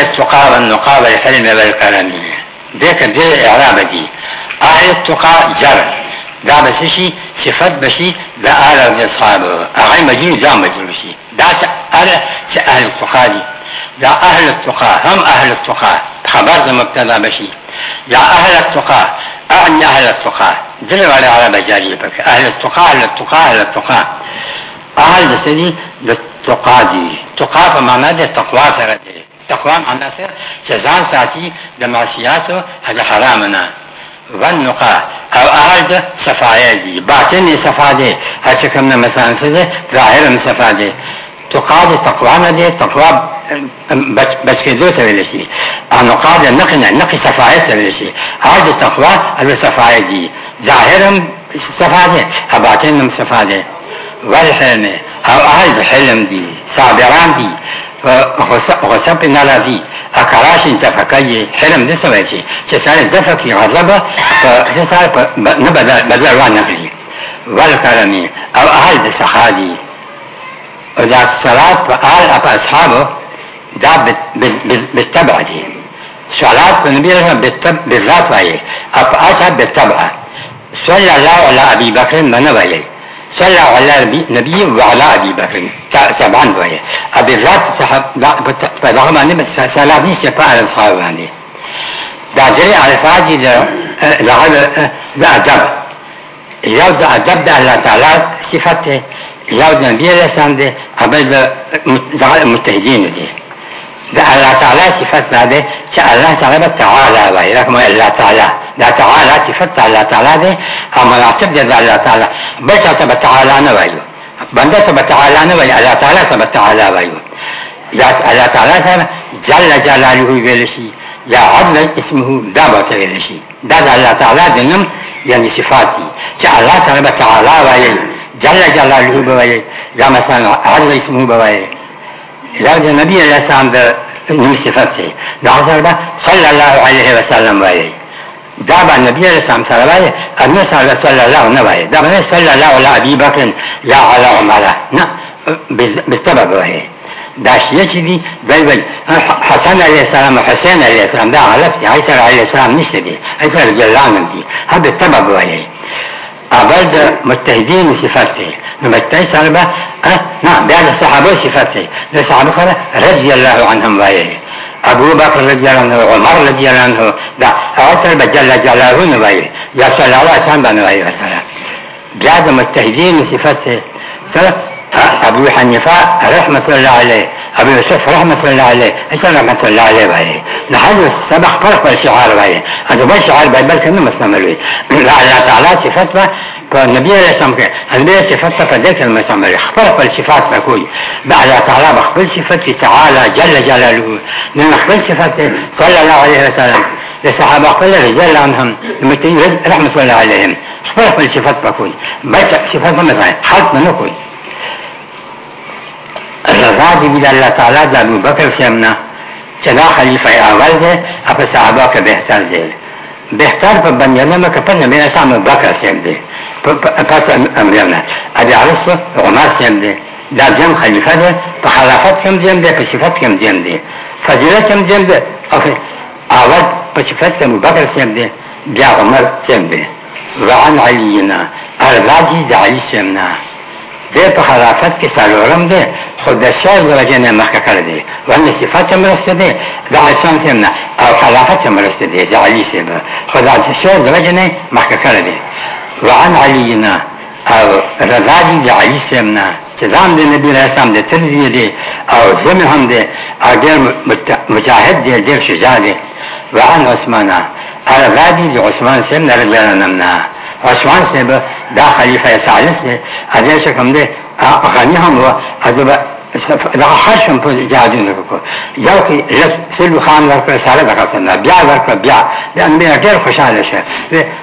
أعرض تقى والنقى والحلم والكرم ديك دي إعراب دي أعرض آه، تقى جر دا بسشي صفت بشي دا أعرض أصحابه أغير مدين دا مدين بشي دا أهل التقى دي دا أهل التقى هم أهل التقى خبر مبتدا بشي يا أهل التقى أعني أهل التقى دل على عربة جارية بك أهل التقى أهل التقى أهل التقى أهل دسدي للتقى دي تقى بمعنى دي تقوى سرده تقوام عناصر چې ځان ساتي د معصیاتو او د حرام نه والنقاء او اهل د صفایه دي باطن صفا دي هر چې کوم مثلا څه دي ظاهر صفا دي تقاد تقوا نه دي تقوا بچ کېدو سره ویل شي انقاء د نقي نه نقي صفایه ته ویل شي هر د تقوا د صفایه دي ظاهر صفا دي او باطن صفا دي والحلم او اهل د حلم دي صابران دي غصب نه راځي اکراش انتفقه حلم نه سوی شي چې سره دفع کی غضب په سره نه بدل بدل وانه لري والکرمی او اهل د سخا دي او دا صلات په اهل او اصحابو دا بالتبع دي صلات په نبی رسول بالذات وایي او اصحاب بالتبع صلی الله علی ابي بکر منه وایي صلى على النبي وعلى أبي بكر تابعا وهي أبي ذات صحب رغم أن سلامي شفاء على الصحاباني يعني. دادري على فاجي ده أدب ده أدب ده الله تعالى صفته ده النبي عليه السلام دي أبدا المتهدين دي ده الله تعالى صفتنا ده شاء الله تعالى تعالى وهي لكم الله تعالى ده تعالى صفتنا الله تعالى ده أما العصب ده الله تعالى بل چاته به تعالی نه وایو بنده ته به تعالی نه وایي الله تعالی ته به تعالی وایو یا الله تعالی سره جل جلاله ویل شي یا عدل اسمه دا به ته ویل شي دا د الله تعالی د نوم یعنی صفات دي چې الله سره به تعالی وایي جل جلاله به وایي یا مثلا عدل اسمه به وایي دا د نبی علیه السلام د نوم صفات دی دا سره صلی الله علیه وسلم وایي دعب النبي عليه السلام صلى الله عليه أن صلى صلى الله نبي الله صلى الله على أبي بكر لا على عمر نا نعم. بسبب وهي إيه؟ داش دی بل بل حسن عليه السلام حسین عليه السلام ده عرفتي عيسى عليه السلام نشتدي عيسى جلان دي هذا السبب وهي إيه؟ أبرد متهدين صفاته نمتعي صلبة أه صفات نعم، دی الصحابة صفاته الصحابة رضی الله عنهم وهي ابو بکر رضی الله عنه عمر رضی الله عنه دا هغه سره به جل جلاله نه وایي یا صلی الله علیه وسلم باندې وایي مثلا بیا د متحدین صفت سره ابو حنیفه رحمه الله علیه ابو یوسف رحمه الله علیه اسلام رحمه الله علیه وایي نه هر سبق پر پر شعار وایي از بل شعار به بل کنه مستعمل وایي الله تعالی صفت په نبی علیہ السلام کې الله صفات ته پدې کلمه سمې خپل خپل صفات به کوي بعد تعالی خپل صفات تعالی جل جلاله نه خپل صفات صلی الله علیه وسلم د صحابه خپل رجال عنهم متي رحمه الله علیهم خپل خپل صفات به کوي بس صفات هم ځای خاص نه کوي رضا دې بل الله تعالی د ابو بکر سمنا چې دا خلیفہ اول دی او صحابه کې بهتر دی بهتر په بنیانه مکه په نبی اسلام بکر سم دی پس امریانا ادي عرصه غماس هم دی دا جن خلیفه دی په خلافت کم جن دی په صفت کم جن دی فضیلت کم جن دی او اول په صفت کم بکر سم دی بیا عمر سم دی وعن علینا الراجی د علی سمنا دی په خلافت کې سالورم دی خو د شاعر درجه نه مخکې کړی دی ولې صفات هم راسته دی د عشان سمنا او خلافت هم راسته دی د علی سمنا خو د شاعر درجه نه مخکې کړی دی وعن علینا او رضا دی د علی سیمنا چې ځان د نبی رسام د ترزیه دی او زمه هم دی او ډېر مجاهد دی ډېر شجاع دی وعن عثمانا رضا دی د عثمان سیمنا رضی الله عنه عثمان سیب دا خلیفہ ثالث دی اځه کوم دی غنی هم و اځه دغه هر شم په ایجادونه کو یو کې لس سلو خان ورکړ سره دغه څنګه بیا ورکړ بیا د انبیا ډېر خوشاله شه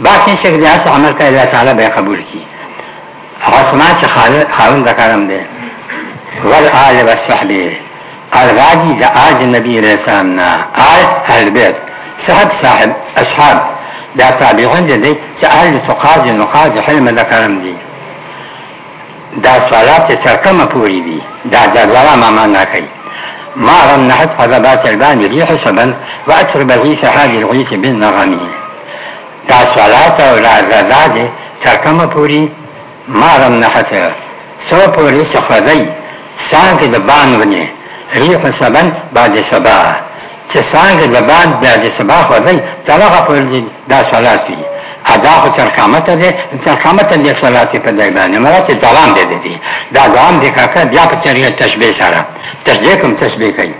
باقي شي د اس عمل ته الله تعالی به قبول کړي اسمان چې خاوند د کارم دی ول آل و صحبه الراجی د آج نبی رسام نه آل اهل بیت صاحب صاحب اصحاب دا تابعون دي چې اهل تقاضي نقاضي حلم د کارم دي دا سوالات چې ترکمه پوری دي دا جزاوه ما معنا کوي ما رنحت حضبات البان ريح سبن وأترب الغيث هذه الغيث بالنغم دا سوالات او دا زادات ترکمه پوری ما رنحت سو پوری سخدی سانگ دبان ونی ریح سبن بعد سبا چې سانگ دبان بعد سبا خدی تلغه پوری دا سوالات بی هداه ترکامت ده ترکامت ده صلاتی پدک بانه مرات دوام ده ده دا دوام ده که بیا په طریقه تشبیه سره تشبیه کم تشبیه کوي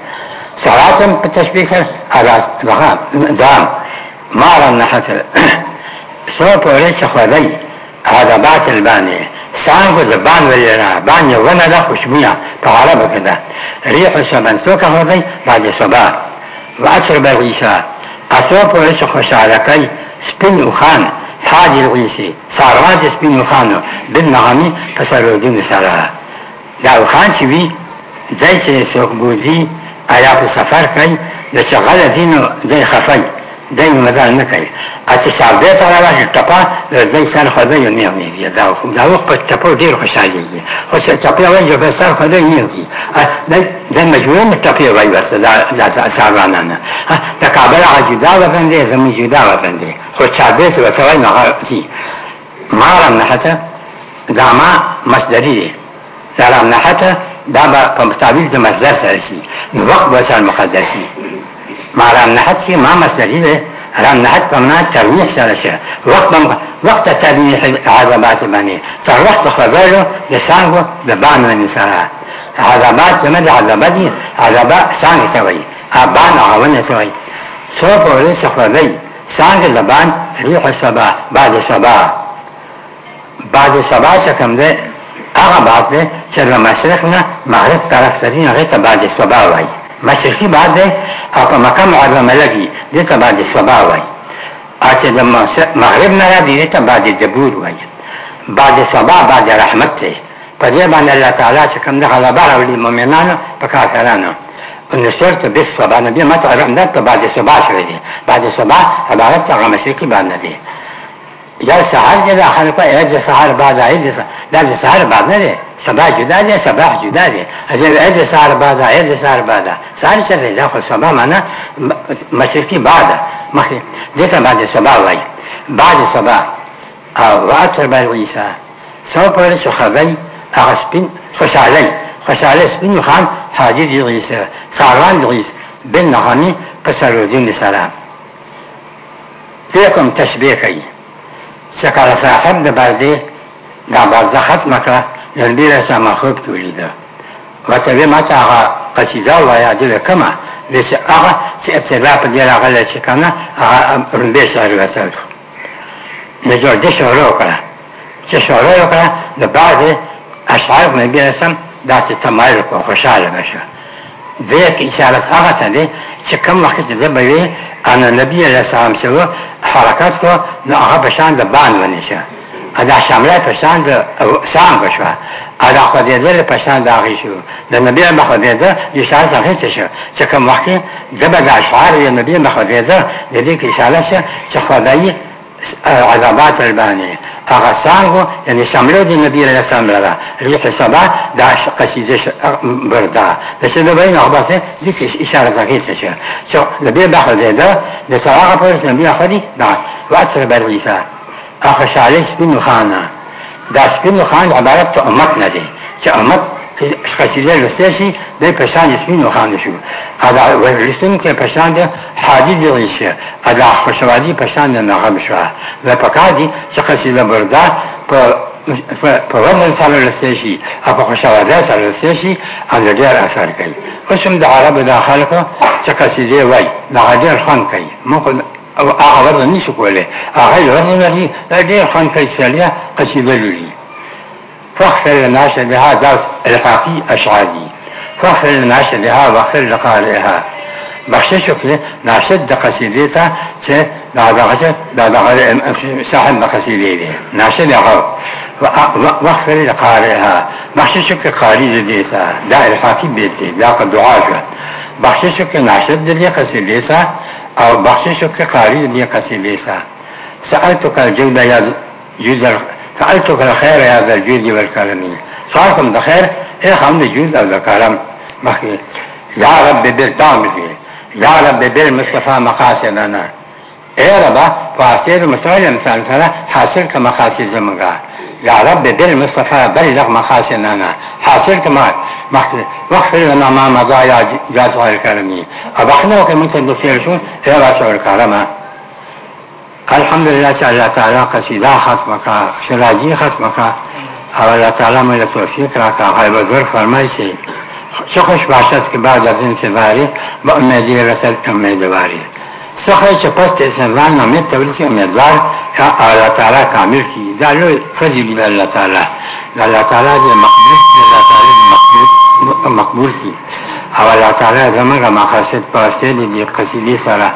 صلات هم په تشبیه سره اراز دوام ما را نحت سو پوری سخودی عذابات البانه سانگو زبان ولینا بان یو ونه ده خوشبویا په عربه کې ده ريح سبن سوکه هدی بعد صباح و عصر برغیشا اصو پوری سخوشارکی سپین و خان تاج الانسی ساروان د سپینو خانو بن نغمی په سرودونو سره دا خان چې وي دای چې څوک بوزي آیا په سفر کوي د شغله دینو دای خفای دای مدار نه کوي اته سابه تر راځي ټپا دای سر خدای نه میږي دا خو دا وخت په ټپو ډیر خوشاله دي خو چې ټپا وایي په سر خدای نه میږي زه مجبور یم ټپې وای ورته دا دا ساروانه نه د کابل هغه جدا وطن دی زموږ جدا وطن دی خو چا دې څه ورته وای نه هغه ما را نحته دا ما مصدری دی دا را نحته دا به په مستقبل د مصدر سره شي نو وخت به سره مقدر شي ما را نحت شي ما مصدری دی را نحت په معنا ترنیح سره شي وخت به وقت ترنيح العذبات المانية فالوقت خرجه لسانه ببعنه من سرعه عذابات زمه د عذابات دي عذابا څنګه څه وایي ابان هاونه څه وایي څو پورې سفرلې څنګه لبان ریح سبا بعد سبا بعد سبا څه کوم ده هغه بعد ده چې د مشرق نه مغرب طرف ته نه هغه بعد سبا وایي مشرقي بعد ده او په مقام عظمه لګي دې ته بعد سبا وایي اچ د مغرب نه را دې ته بعد جبور وایي بعد سبا بعد رحمت ته په دې باندې الله تعالی چې کوم غلبه راوړي مؤمنانو په کافرانو ونشرت بالصبا نبي ما تعرف انت بعد صبا شوی دی بعد صبا عبارت هغه مشرقي باندې دی یا سحر جدا خلقه اید سحر بعد اید سحر دا سحر بعد نه دی صبا جدا دی صباح جدا دی از اید سحر بعد اید سحر بعد سحر چې دی خو صبا معنا مشرقي بعد مخې دته بعد صبا وای بعد صبا او واتر بل ویسا سو پر شو خوی هغه سپین خوشاله خوشاله سپین خان حاجی دی رئیس ساروان دی رئیس بن نغمی پسرودون سره کوم تشبیه کوي شکر صاحب د برده دا برده ختم کړه نبی رسول الله خوب کې ولیده وته به ماته هغه قصیده وایا دې کما لسه هغه چې ابتدا په دې راغله چې کنه هغه رنده شهر وته نو جوړ دې شروع کړه چې شروع وکړه د بعده اشعار نبی رسم داسې تمایل کو خوشاله بشه ذیک اشارت هغه ته دی چې کوم وخت چې زه به وي انا نبی رسام شو حرکت کو نو هغه په شان د بان ونی شه ادا شامله په شان د سام بشو ادا خو دې دل په شان د هغه شو د نبی مخ دې ده اشاره څنګه څه شه چې کوم وخت د به د اشعار یې نبی مخ دې ده د دې کې اشاره شه چې خدای عذابات البانی هغه سانگو یعنی شملو دی نبی علیہ السلام لرا ریح سبا دا قصیده بردا دسه دا بین اخباته دیت اشاره دقیق تشه چو نبی بخل دیده دسه آقا پرس نبی آخری دا و اتر برویسا آخر شعلی سپین و خانه دا سپین و خان عبارت امت نده چه امت قصیده لسته شي د پشان شي نو خان شو ادا ولستون کې پشان د حادث دی شي ادا خوشوادي پشان نه غم شو دا پکار دي چې قصیده بردا په په وزن سره لسته شي او په خوشواده سره لسته شي ان ډېر اثر کوي اوس هم د عرب د خلکو چې قصیده وای دا ډېر خان کوي مخ او هغه وزن نشي کولای هغه وزن لري ډېر خان کوي چې قصیده لري فاغفر لنا شبها دعوت رقاقي أشعالي فاغفر لنا شبها واغفر لقارئها بخششك ناشد دا قصيدتا تي دعدغت دعدغت دا قصيدتي ناشد عقب واغفر لقارئها بخششك قاري ديتا دا رقاقي بيتي دا قد دعاك بخششك ناشد لي قصيدتا أو بخششك قاري لي قصيدتا سألتك الجودة يا جودة تعالتو کل خیر یا در جود والکرمی سوال کوم د خیر اے خام د جود او د کرم مخی یا رب بر دام فی یا رب بر مصطفی مقاصدنا اے رب واسطه د مصطفی انسان سره حاصل ک مقاصد زمګه یا رب بر مصطفی بلغ مقاصدنا حاصل کما واغفر لنا ما مضى يا ذا الكرم أبخنا وكمنت الدفير شون يا رسول الكرم الحمدلله چې الله تعالی قصیده ختم کا شلاجی ختم کا او الله تعالی مې توفیق راکا غیب زر فرمای چې چه خوش باشد که بعد از انتظاری با امیدی رسل امیدواری سخه چې پس د انتظار نه امید تول چې امیدوار الله تعالی کامل کی دا لوی فضل دی الله تعالی دا الله تعالی دې مقبول دې الله تعالی مقبول مقبول کی او الله تعالی زموږه مقاصد په واسطه دې قصیدې سره